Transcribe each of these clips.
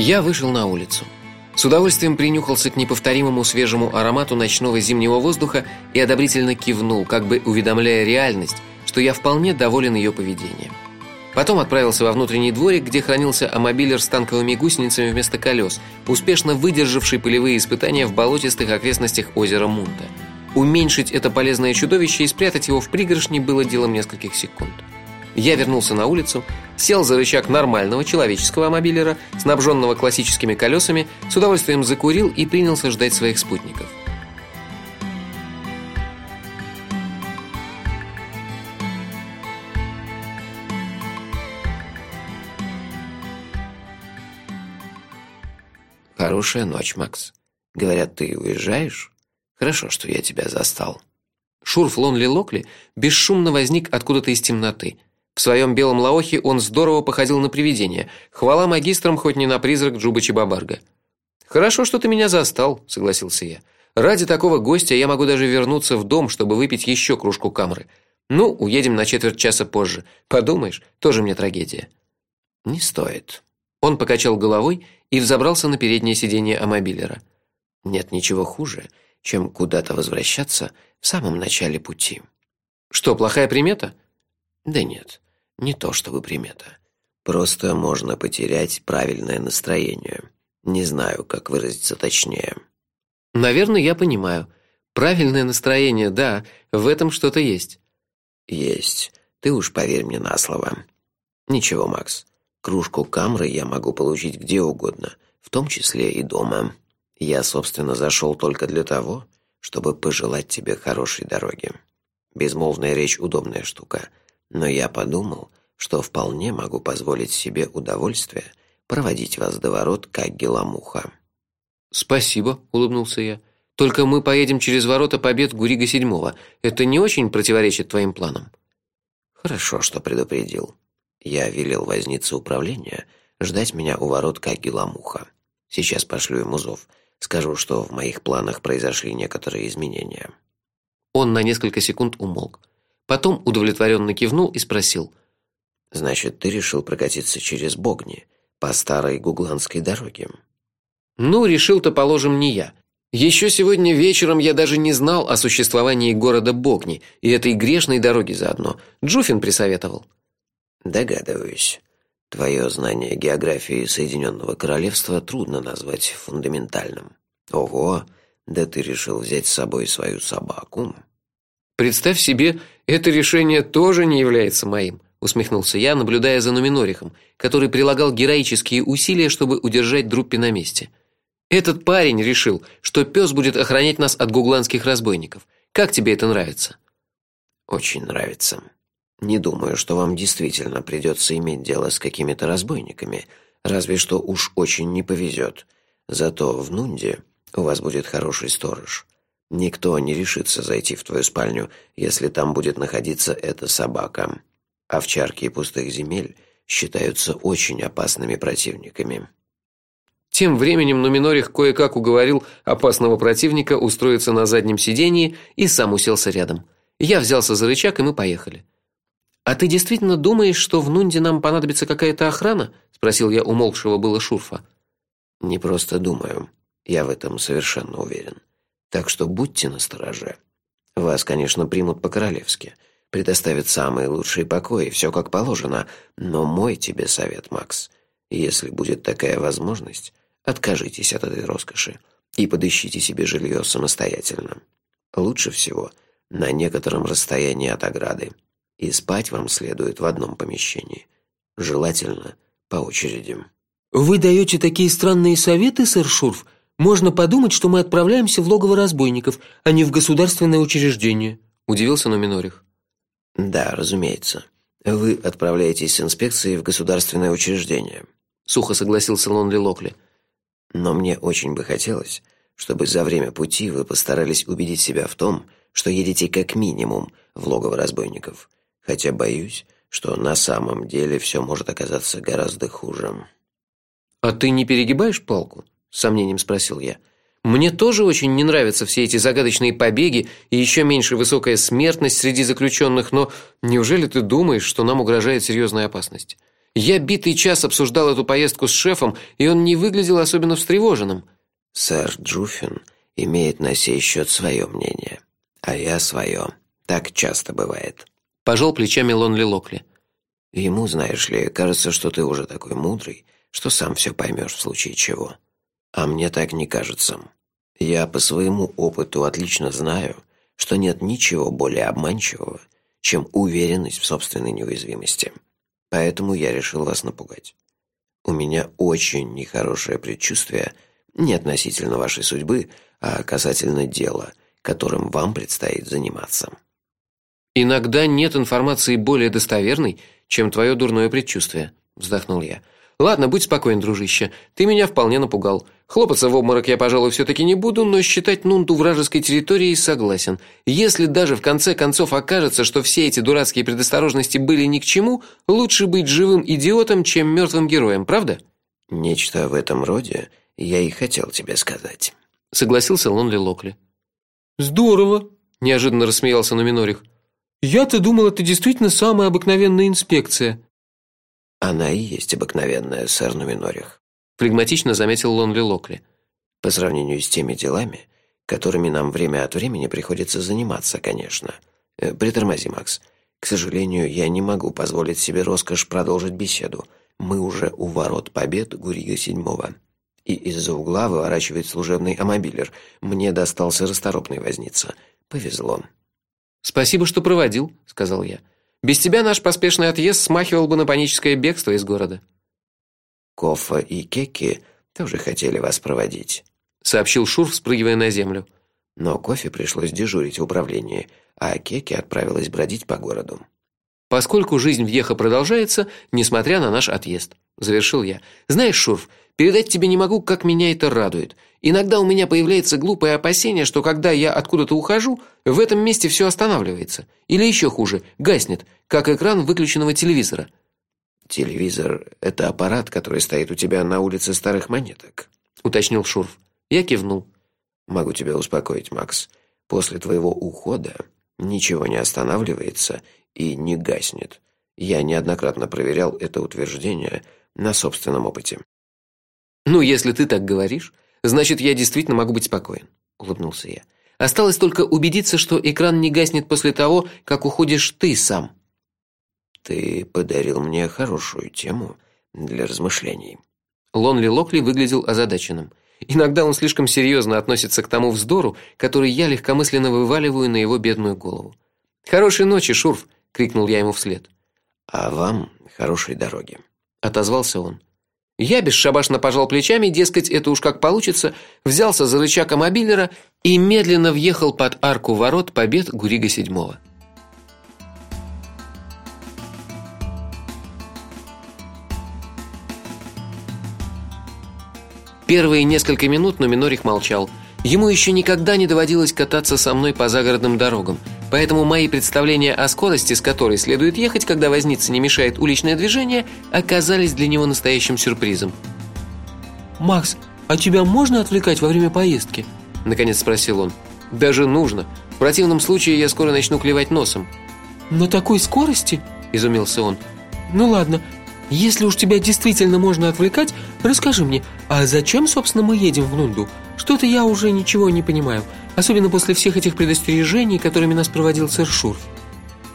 Я вышел на улицу. С удовольствием принюхался к неповторимому свежему аромату ночного зимнего воздуха и одобрительно кивнул, как бы уведомляя реальность, что я вполне доволен ее поведением. Потом отправился во внутренний дворик, где хранился амобилер с танковыми гусеницами вместо колес, успешно выдержавший полевые испытания в болотистых окрестностях озера Мунта. Уменьшить это полезное чудовище и спрятать его в пригоршни было делом нескольких секунд. Я вернулся на улицу, сел за рычаг нормального человеческого мобилера, снабженного классическими колесами, с удовольствием закурил и принялся ждать своих спутников. Хорошая ночь, Макс. Говорят, ты уезжаешь? Хорошо, что я тебя застал. Шурф Лонли Локли бесшумно возник откуда-то из темноты. В своем белом лаохе он здорово походил на привидение. Хвала магистрам хоть не на призрак Джуба Чебабарга. Хорошо, что ты меня застал, согласился я. Ради такого гостя я могу даже вернуться в дом, чтобы выпить еще кружку камры. Ну, уедем на четверть часа позже. Подумаешь, тоже мне трагедия. Не стоит. Он покачал головой и взобрался на переднее сиденье амобилера. Нет ничего хуже, чем куда-то возвращаться в самом начале пути. Что, плохая примета? Да нет. Не то чтобы примета. Просто можно потерять правильное настроение. Не знаю, как выразиться точнее. Наверное, я понимаю. Правильное настроение, да, в этом что-то есть. Есть. Ты уж поверь мне на слово. Ничего, Макс. Кружку камры я могу получить где угодно, в том числе и дома. Я, собственно, зашел только для того, чтобы пожелать тебе хорошей дороги. Безмолвная речь удобная штука, но я подумал, что вполне могу позволить себе удовольствие проводить вас до ворот, как геламуха. Спасибо, улыбнулся я. Только мы поедем через ворота Побед Гурига седьмого. Это не очень противоречит твоим планам. Хорошо, что предупредил. Я велел вознице управления ждать меня у ворот, как геламуха. Сейчас пошлю ему зов. Скажу, что в моих планах произошли некоторые изменения. Он на несколько секунд умолк. Потом удовлетворенно кивнул и спросил: Значит, ты решил прокатиться через Богни по старой гугланской дороге? Ну, решил-то, положим, не я. Еще сегодня вечером я даже не знал о существовании города Богни и этой грешной дороги заодно. Джуфин присоветовал. Догадываюсь. Твое знание географии Соединенного Королевства трудно назвать фундаментальным. Ого, да ты решил взять с собой свою собаку. Представь себе, это решение тоже не является моим усмехнулся я, наблюдая за Нуминорихом, который прилагал героические усилия, чтобы удержать Друппи на месте. Этот парень решил, что пес будет охранять нас от гугланских разбойников. Как тебе это нравится? Очень нравится. Не думаю, что вам действительно придется иметь дело с какими-то разбойниками, разве что уж очень не повезет. Зато в Нунде у вас будет хороший сторож. Никто не решится зайти в твою спальню, если там будет находиться эта собака овчарки и пустых земель считаются очень опасными противниками. Тем временем Нуминорих кое-как уговорил опасного противника устроиться на заднем сиденье и сам уселся рядом. Я взялся за рычаг, и мы поехали. А ты действительно думаешь, что в Нунде нам понадобится какая-то охрана? спросил я умолкшего было Шурфа. Не просто думаю, я в этом совершенно уверен. Так что будьте настороже. Вас, конечно, примут по-королевски предоставит самые лучшие покои, все как положено, но мой тебе совет, Макс, если будет такая возможность, откажитесь от этой роскоши и подыщите себе жилье самостоятельно. Лучше всего на некотором расстоянии от ограды. И спать вам следует в одном помещении, желательно по очереди. Вы даете такие странные советы, сэр Шурф? Можно подумать, что мы отправляемся в логово разбойников, а не в государственное учреждение, удивился Номинорих. Да, разумеется. Вы отправляетесь с инспекцией в государственное учреждение, сухо согласился Лонли Локли. Но мне очень бы хотелось, чтобы за время пути вы постарались убедить себя в том, что едете как минимум в логово разбойников, хотя боюсь, что на самом деле все может оказаться гораздо хуже. А ты не перегибаешь палку? С сомнением спросил я. Мне тоже очень не нравятся все эти загадочные побеги и еще меньше высокая смертность среди заключенных, но неужели ты думаешь, что нам угрожает серьезная опасность? Я битый час обсуждал эту поездку с шефом, и он не выглядел особенно встревоженным. Сэр Джуфин имеет на сей счет свое мнение, а я свое. Так часто бывает. Пожал плечами Лонли Локли. Ему, знаешь ли, кажется, что ты уже такой мудрый, что сам все поймешь в случае чего. А мне так не кажется. Я по своему опыту отлично знаю, что нет ничего более обманчивого, чем уверенность в собственной неуязвимости. Поэтому я решил вас напугать. У меня очень нехорошее предчувствие не относительно вашей судьбы, а касательно дела, которым вам предстоит заниматься. Иногда нет информации более достоверной, чем твое дурное предчувствие, вздохнул я. Ладно, будь спокоен, дружище. Ты меня вполне напугал. Хлопаться в обморок я, пожалуй, все таки не буду, но считать Нунту вражеской территорией согласен. Если даже в конце концов окажется, что все эти дурацкие предосторожности были ни к чему, лучше быть живым идиотом, чем мертвым героем, правда? Нечто в этом роде я и хотел тебе сказать, согласился Лонли Локли. Здорово, неожиданно рассмеялся Номинорих. Я-то думал, это действительно самая обыкновенная инспекция. Она и есть обыкновенная, сэр Нуминорих. Флегматично заметил Лонли Локли. По сравнению с теми делами, которыми нам время от времени приходится заниматься, конечно. Э, притормози, Макс. К сожалению, я не могу позволить себе роскошь продолжить беседу. Мы уже у ворот побед Гурига седьмого. И из-за угла выворачивает служебный амобилер. Мне достался расторопный возница. Повезло. Спасибо, что проводил, сказал я. Без тебя наш поспешный отъезд смахивал бы на паническое бегство из города. Кофа и Кеки тоже хотели вас проводить, сообщил Шурф, спрыгивая на землю. Но Кофе пришлось дежурить в управлении, а Кеки отправилась бродить по городу. Поскольку жизнь в Ехо продолжается, несмотря на наш отъезд, завершил я. Знаешь, Шурф, передать тебе не могу, как меня это радует. Иногда у меня появляется глупое опасение, что когда я откуда-то ухожу, в этом месте все останавливается, или еще хуже, гаснет, как экран выключенного телевизора. Телевизор это аппарат, который стоит у тебя на улице старых монеток, уточнил Шурф. Я кивнул. Могу тебя успокоить, Макс. После твоего ухода ничего не останавливается и не гаснет. Я неоднократно проверял это утверждение на собственном опыте. Ну, если ты так говоришь, значит, я действительно могу быть спокоен, улыбнулся я. Осталось только убедиться, что экран не гаснет после того, как уходишь ты сам. Ты подарил мне хорошую тему для размышлений. Лонли Локли выглядел озадаченным. Иногда он слишком серьезно относится к тому вздору, который я легкомысленно вываливаю на его бедную голову. Хорошей ночи, Шурф, крикнул я ему вслед. А вам хорошей дороги, отозвался он. Я бесшабашно пожал плечами, дескать, это уж как получится, взялся за рычаг мобилера и медленно въехал под арку ворот Побед Гурига седьмого. Первые несколько минут Номинорих молчал. Ему еще никогда не доводилось кататься со мной по загородным дорогам, поэтому мои представления о скорости, с которой следует ехать, когда возница не мешает уличное движение, оказались для него настоящим сюрпризом. «Макс, а тебя можно отвлекать во время поездки?» Наконец спросил он. «Даже нужно. В противном случае я скоро начну клевать носом». «На такой скорости?» – изумился он. «Ну ладно, если уж тебя действительно можно отвлекать, расскажи мне, а зачем, собственно, мы едем в Нунду? Что-то я уже ничего не понимаю, особенно после всех этих предостережений, которыми нас проводил сэр Шурф.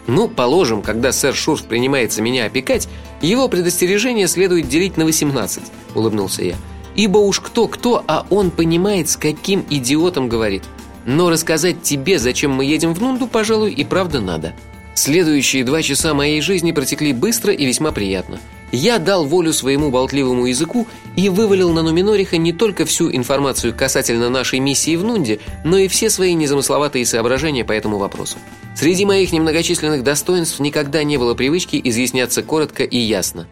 Ну, положим, когда сэр Шурф принимается меня опекать, его предостережения следует делить на 18, улыбнулся я. Ибо уж кто-кто, а он понимает, с каким идиотом говорит. Но рассказать тебе, зачем мы едем в Нунду, пожалуй, и правда надо. Следующие два часа моей жизни протекли быстро и весьма приятно. Я дал волю своему болтливому языку и вывалил на Нуминориха не только всю информацию касательно нашей миссии в Нунде, но и все свои незамысловатые соображения по этому вопросу. Среди моих немногочисленных достоинств никогда не было привычки изъясняться коротко и ясно.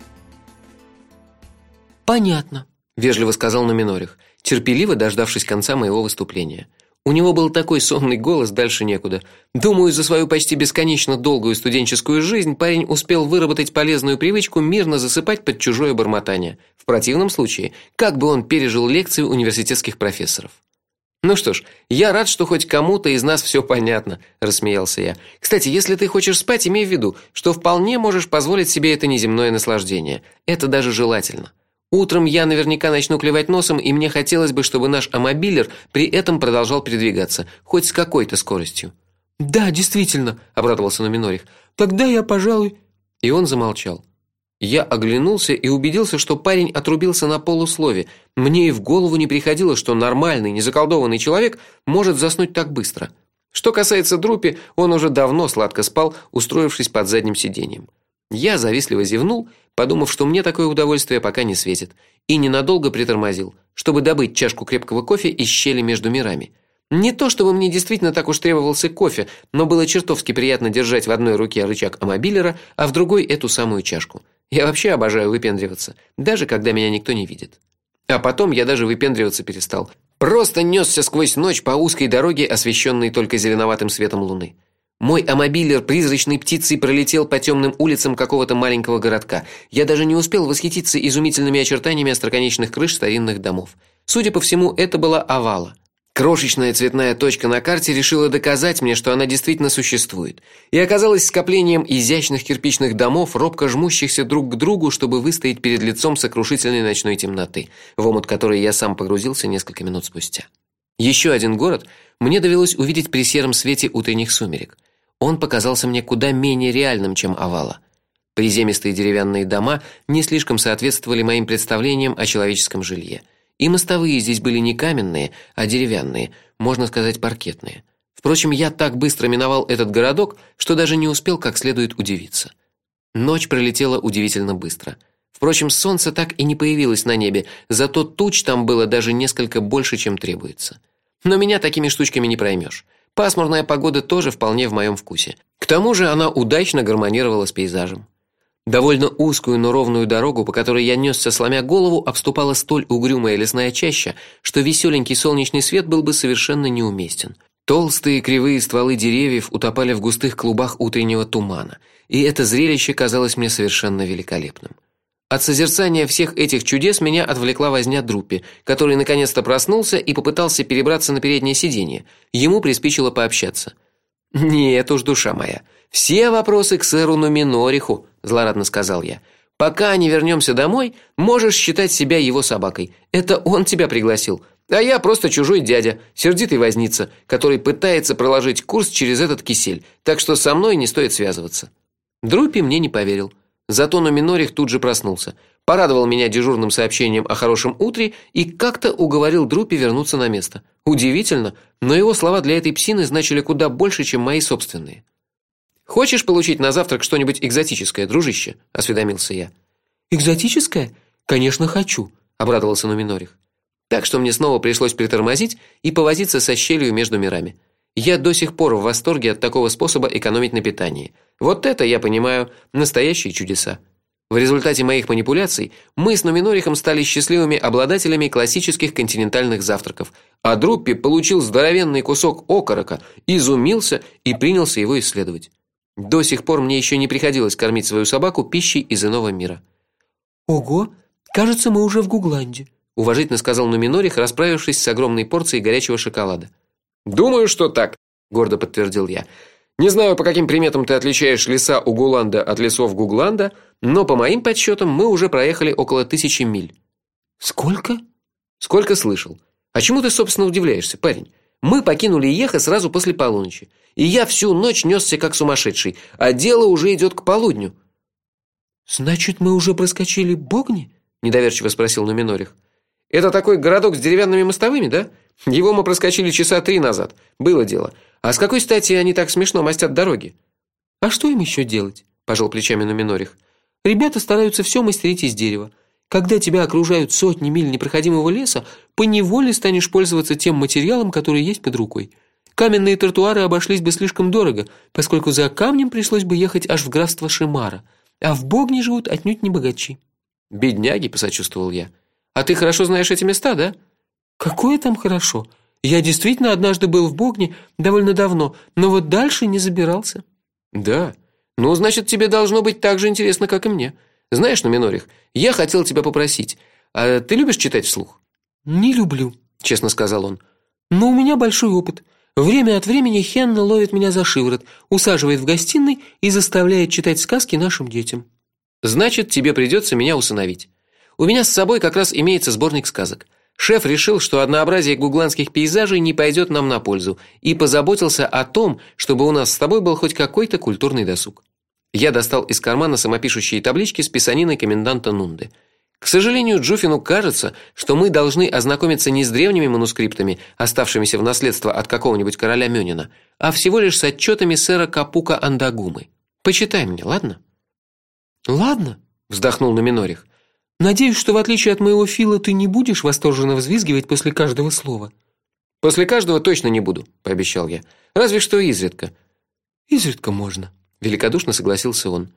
Понятно, вежливо сказал Нуминорих, терпеливо дождавшись конца моего выступления. У него был такой сонный голос, дальше некуда. Думаю, за свою почти бесконечно долгую студенческую жизнь парень успел выработать полезную привычку мирно засыпать под чужое бормотание. В противном случае, как бы он пережил лекции университетских профессоров? Ну что ж, я рад, что хоть кому-то из нас все понятно, рассмеялся я. Кстати, если ты хочешь спать, имей в виду, что вполне можешь позволить себе это неземное наслаждение. Это даже желательно. Утром я наверняка начну клевать носом, и мне хотелось бы, чтобы наш амобилер при этом продолжал передвигаться, хоть с какой-то скоростью. Да, действительно, обрадовался Номинорих. Тогда я, пожалуй, и он замолчал. Я оглянулся и убедился, что парень отрубился на полуслове. Мне и в голову не приходило, что нормальный, незаколдованный человек может заснуть так быстро. Что касается Друпи, он уже давно сладко спал, устроившись под задним сиденьем. Я завистливо зевнул, подумав, что мне такое удовольствие пока не светит, и ненадолго притормозил, чтобы добыть чашку крепкого кофе из щели между мирами. Не то чтобы мне действительно так уж требовался кофе, но было чертовски приятно держать в одной руке рычаг амобилера, а в другой эту самую чашку. Я вообще обожаю выпендриваться, даже когда меня никто не видит. А потом я даже выпендриваться перестал. Просто несся сквозь ночь по узкой дороге, освещенной только зеленоватым светом луны. Мой амобилер призрачной птицей пролетел по темным улицам какого-то маленького городка. Я даже не успел восхититься изумительными очертаниями остроконечных крыш старинных домов. Судя по всему, это была Авала. Крошечная цветная точка на карте решила доказать мне, что она действительно существует, и оказалась скоплением изящных кирпичных домов, робко жмущихся друг к другу, чтобы выстоять перед лицом сокрушительной ночной темноты, в омут которой я сам погрузился несколько минут спустя. Еще один город мне довелось увидеть при сером свете утренних сумерек. Он показался мне куда менее реальным, чем Авала. Приземистые деревянные дома не слишком соответствовали моим представлениям о человеческом жилье. И мостовые здесь были не каменные, а деревянные, можно сказать, паркетные. Впрочем, я так быстро миновал этот городок, что даже не успел как следует удивиться. Ночь пролетела удивительно быстро. Впрочем, солнце так и не появилось на небе, зато туч там было даже несколько больше, чем требуется. Но меня такими штучками не проймешь. Пасмурная погода тоже вполне в моем вкусе. К тому же она удачно гармонировала с пейзажем. Довольно узкую, но ровную дорогу, по которой я нёсся сломя голову, обступала столь угрюмая лесная чаща, что веселенький солнечный свет был бы совершенно неуместен. Толстые кривые стволы деревьев утопали в густых клубах утреннего тумана, и это зрелище казалось мне совершенно великолепным. От созерцания всех этих чудес меня отвлекла возня Друппи, который наконец-то проснулся и попытался перебраться на переднее сиденье. Ему приспичило пообщаться. Нет уж, душа моя. Все вопросы к сэру Нуминориху, злорадно сказал я. Пока не вернемся домой, можешь считать себя его собакой. Это он тебя пригласил. А я просто чужой дядя, сердитый возница, который пытается проложить курс через этот кисель. Так что со мной не стоит связываться. Друпи мне не поверил. Зато Нуминорих тут же проснулся, порадовал меня дежурным сообщением о хорошем утре и как-то уговорил Друпи вернуться на место. Удивительно, но его слова для этой псины значили куда больше, чем мои собственные. Хочешь получить на завтрак что-нибудь экзотическое, дружище? осведомился я. Экзотическое? Конечно, хочу, обрадовался Нуминорих. Так что мне снова пришлось притормозить и повозиться со щелью между мирами. Я до сих пор в восторге от такого способа экономить на питании. Вот это, я понимаю, настоящие чудеса. В результате моих манипуляций мы с Нуминорихом стали счастливыми обладателями классических континентальных завтраков, а Друппи получил здоровенный кусок окорока, изумился и принялся его исследовать. До сих пор мне еще не приходилось кормить свою собаку пищей из иного мира. Ого, кажется, мы уже в Гугланде, уважительно сказал Нуминорих, расправившись с огромной порцией горячего шоколада. Думаю, что так, гордо подтвердил я. Не знаю, по каким приметам ты отличаешь леса Угуланда от лесов Гугланда, но по моим подсчетам мы уже проехали около тысячи миль. Сколько? Сколько слышал? А чему ты собственно удивляешься, парень? Мы покинули Еха сразу после полуночи, и я всю ночь нёсся как сумасшедший, а дело уже идет к полудню. Значит, мы уже проскочили Богни? недоверчиво спросил Нуминорих. Это такой городок с деревянными мостовыми, да? Его мы проскочили часа три назад. Было дело. А с какой стати они так смешно мостят дороги? А что им еще делать? пожал плечами Нуминорих. Ребята стараются все мастерить из дерева. Когда тебя окружают сотни миль непроходимого леса, по неволе станешь пользоваться тем материалом, который есть под рукой. Каменные тротуары обошлись бы слишком дорого, поскольку за камнем пришлось бы ехать аж в графство Шимара, а в Богне живут отнюдь не богачи. Бедняги, посочувствовал я. А ты хорошо знаешь эти места, да? Какое там хорошо? Я действительно однажды был в Богне довольно давно, но вот дальше не забирался. Да. Ну, значит, тебе должно быть так же интересно, как и мне. Знаешь, Номинорих, я хотел тебя попросить. А ты любишь читать вслух? Не люблю, честно сказал он. Но у меня большой опыт. Время от времени Хенна ловит меня за шиворот, усаживает в гостиной и заставляет читать сказки нашим детям. Значит, тебе придется меня усыновить. У меня с собой как раз имеется сборник сказок. Шеф решил, что однообразие гугланских пейзажей не пойдет нам на пользу, и позаботился о том, чтобы у нас с тобой был хоть какой-то культурный досуг. Я достал из кармана самопишущие таблички с писаниной коменданта Нунды. К сожалению, Джуфину кажется, что мы должны ознакомиться не с древними манускриптами, оставшимися в наследство от какого-нибудь короля Мёнина, а всего лишь с отчетами сэра Капука Андагумы. Почитай мне, ладно? Ладно, вздохнул Номинорих. Надеюсь, что в отличие от моего Фила ты не будешь восторженно взвизгивать после каждого слова. После каждого точно не буду, пообещал я. Разве что изредка. Изредка можно, великодушно согласился он.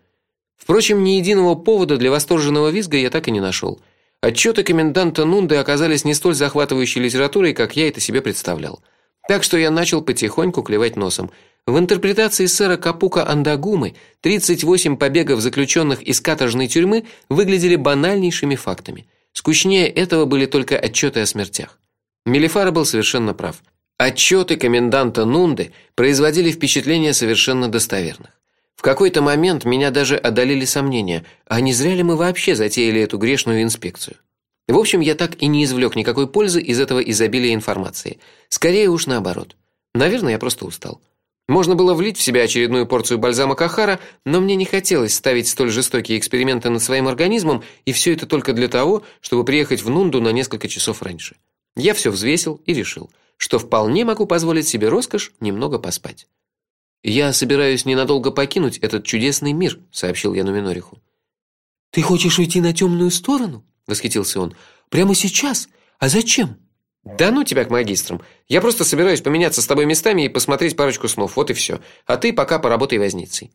Впрочем, ни единого повода для восторженного визга я так и не нашел. Отчеты коменданта Нунды оказались не столь захватывающей литературой, как я это себе представлял. Так что я начал потихоньку клевать носом. В интерпретации сэра Капука Андагумы 38 побегов заключенных из каторжной тюрьмы выглядели банальнейшими фактами. Скучнее этого были только отчеты о смертях. Мелифара был совершенно прав. Отчеты коменданта Нунды производили впечатление совершенно достоверных. В какой-то момент меня даже одолели сомнения, а не зря ли мы вообще затеяли эту грешную инспекцию. В общем, я так и не извлек никакой пользы из этого изобилия информации. Скорее уж наоборот. Наверное, я просто устал. Можно было влить в себя очередную порцию бальзама Кахара, но мне не хотелось ставить столь жестокие эксперименты над своим организмом, и все это только для того, чтобы приехать в Нунду на несколько часов раньше. Я все взвесил и решил, что вполне могу позволить себе роскошь немного поспать. Я собираюсь ненадолго покинуть этот чудесный мир, сообщил я Нуминориху. Ты хочешь уйти на темную сторону? восхитился он. Прямо сейчас? А зачем? Да ну тебя к магистрам. Я просто собираюсь поменяться с тобой местами и посмотреть парочку снов. Вот и все. А ты пока поработай возницей.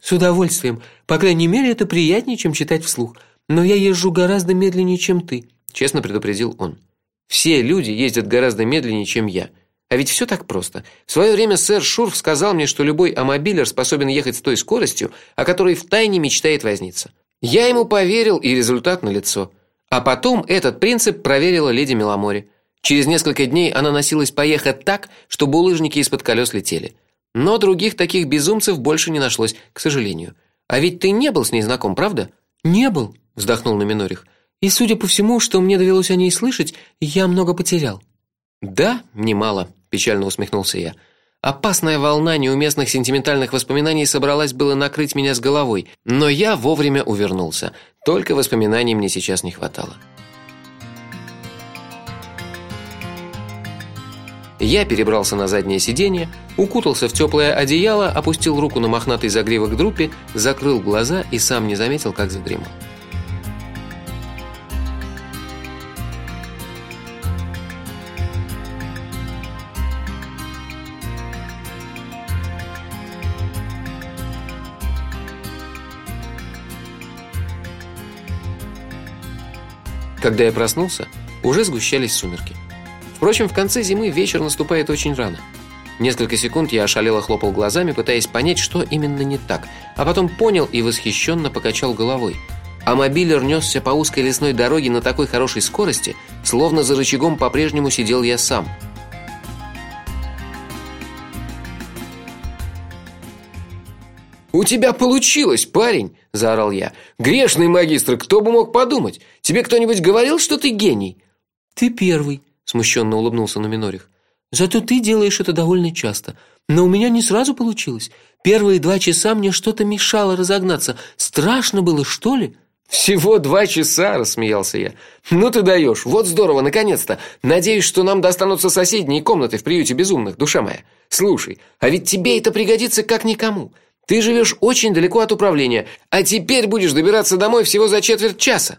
С удовольствием. По крайней мере, это приятнее, чем читать вслух. Но я езжу гораздо медленнее, чем ты, честно предупредил он. Все люди ездят гораздо медленнее, чем я. А ведь все так просто. В свое время сэр Шурф сказал мне, что любой амобилер способен ехать с той скоростью, о которой втайне мечтает возница. Я ему поверил, и результат налицо. А потом этот принцип проверила леди Меломори. Через несколько дней она носилась поехать так, что булыжники из-под колес летели. Но других таких безумцев больше не нашлось, к сожалению. А ведь ты не был с ней знаком, правда? Не был, вздохнул Номинорих. И судя по всему, что мне довелось о ней слышать, я много потерял. Да, немало, печально усмехнулся я. Опасная волна неуместных сентиментальных воспоминаний собралась было накрыть меня с головой, но я вовремя увернулся. Только воспоминаний мне сейчас не хватало. Я перебрался на заднее сиденье, укутался в теплое одеяло, опустил руку на мохнатый загривок друпи, закрыл глаза и сам не заметил, как задремал. Когда я проснулся, уже сгущались сумерки. Впрочем, в конце зимы вечер наступает очень рано. Несколько секунд я ошалело хлопал глазами, пытаясь понять, что именно не так, а потом понял и восхищенно покачал головой. А мобилер несся по узкой лесной дороге на такой хорошей скорости, словно за рычагом по-прежнему сидел я сам. «У тебя получилось, парень!» – заорал я. «Грешный магистр, кто бы мог подумать? Тебе кто-нибудь говорил, что ты гений?» «Ты первый», смущенно улыбнулся Номинорих. Зато ты делаешь это довольно часто. Но у меня не сразу получилось. Первые два часа мне что-то мешало разогнаться. Страшно было, что ли? Всего два часа, рассмеялся я. Ну ты даешь. Вот здорово, наконец-то. Надеюсь, что нам достанутся соседние комнаты в приюте безумных, душа моя. Слушай, а ведь тебе это пригодится как никому. Ты живешь очень далеко от управления, а теперь будешь добираться домой всего за четверть часа.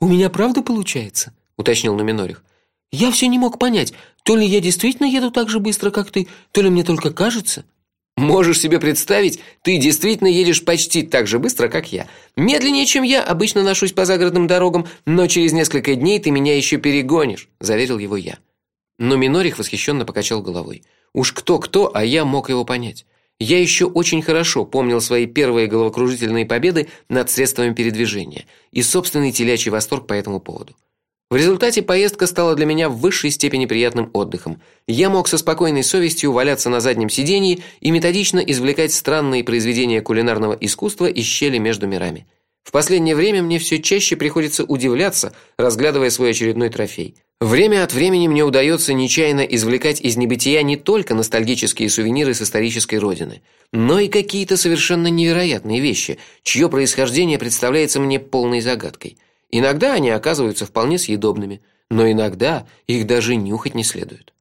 У меня правда получается, уточнил Номинорих. Я все не мог понять, то ли я действительно еду так же быстро, как ты, то ли мне только кажется. Можешь себе представить, ты действительно едешь почти так же быстро, как я. Медленнее, чем я, обычно ношусь по загородным дорогам, но через несколько дней ты меня еще перегонишь, заверил его я. Но Минорих восхищенно покачал головой. Уж кто-кто, а я мог его понять. Я еще очень хорошо помнил свои первые головокружительные победы над средствами передвижения и собственный телячий восторг по этому поводу. В результате поездка стала для меня в высшей степени приятным отдыхом. Я мог со спокойной совестью валяться на заднем сиденье и методично извлекать странные произведения кулинарного искусства из щели между мирами. В последнее время мне все чаще приходится удивляться, разглядывая свой очередной трофей. Время от времени мне удается нечаянно извлекать из небытия не только ностальгические сувениры с исторической родины, но и какие-то совершенно невероятные вещи, чье происхождение представляется мне полной загадкой. Иногда они оказываются вполне съедобными, но иногда их даже нюхать не следует.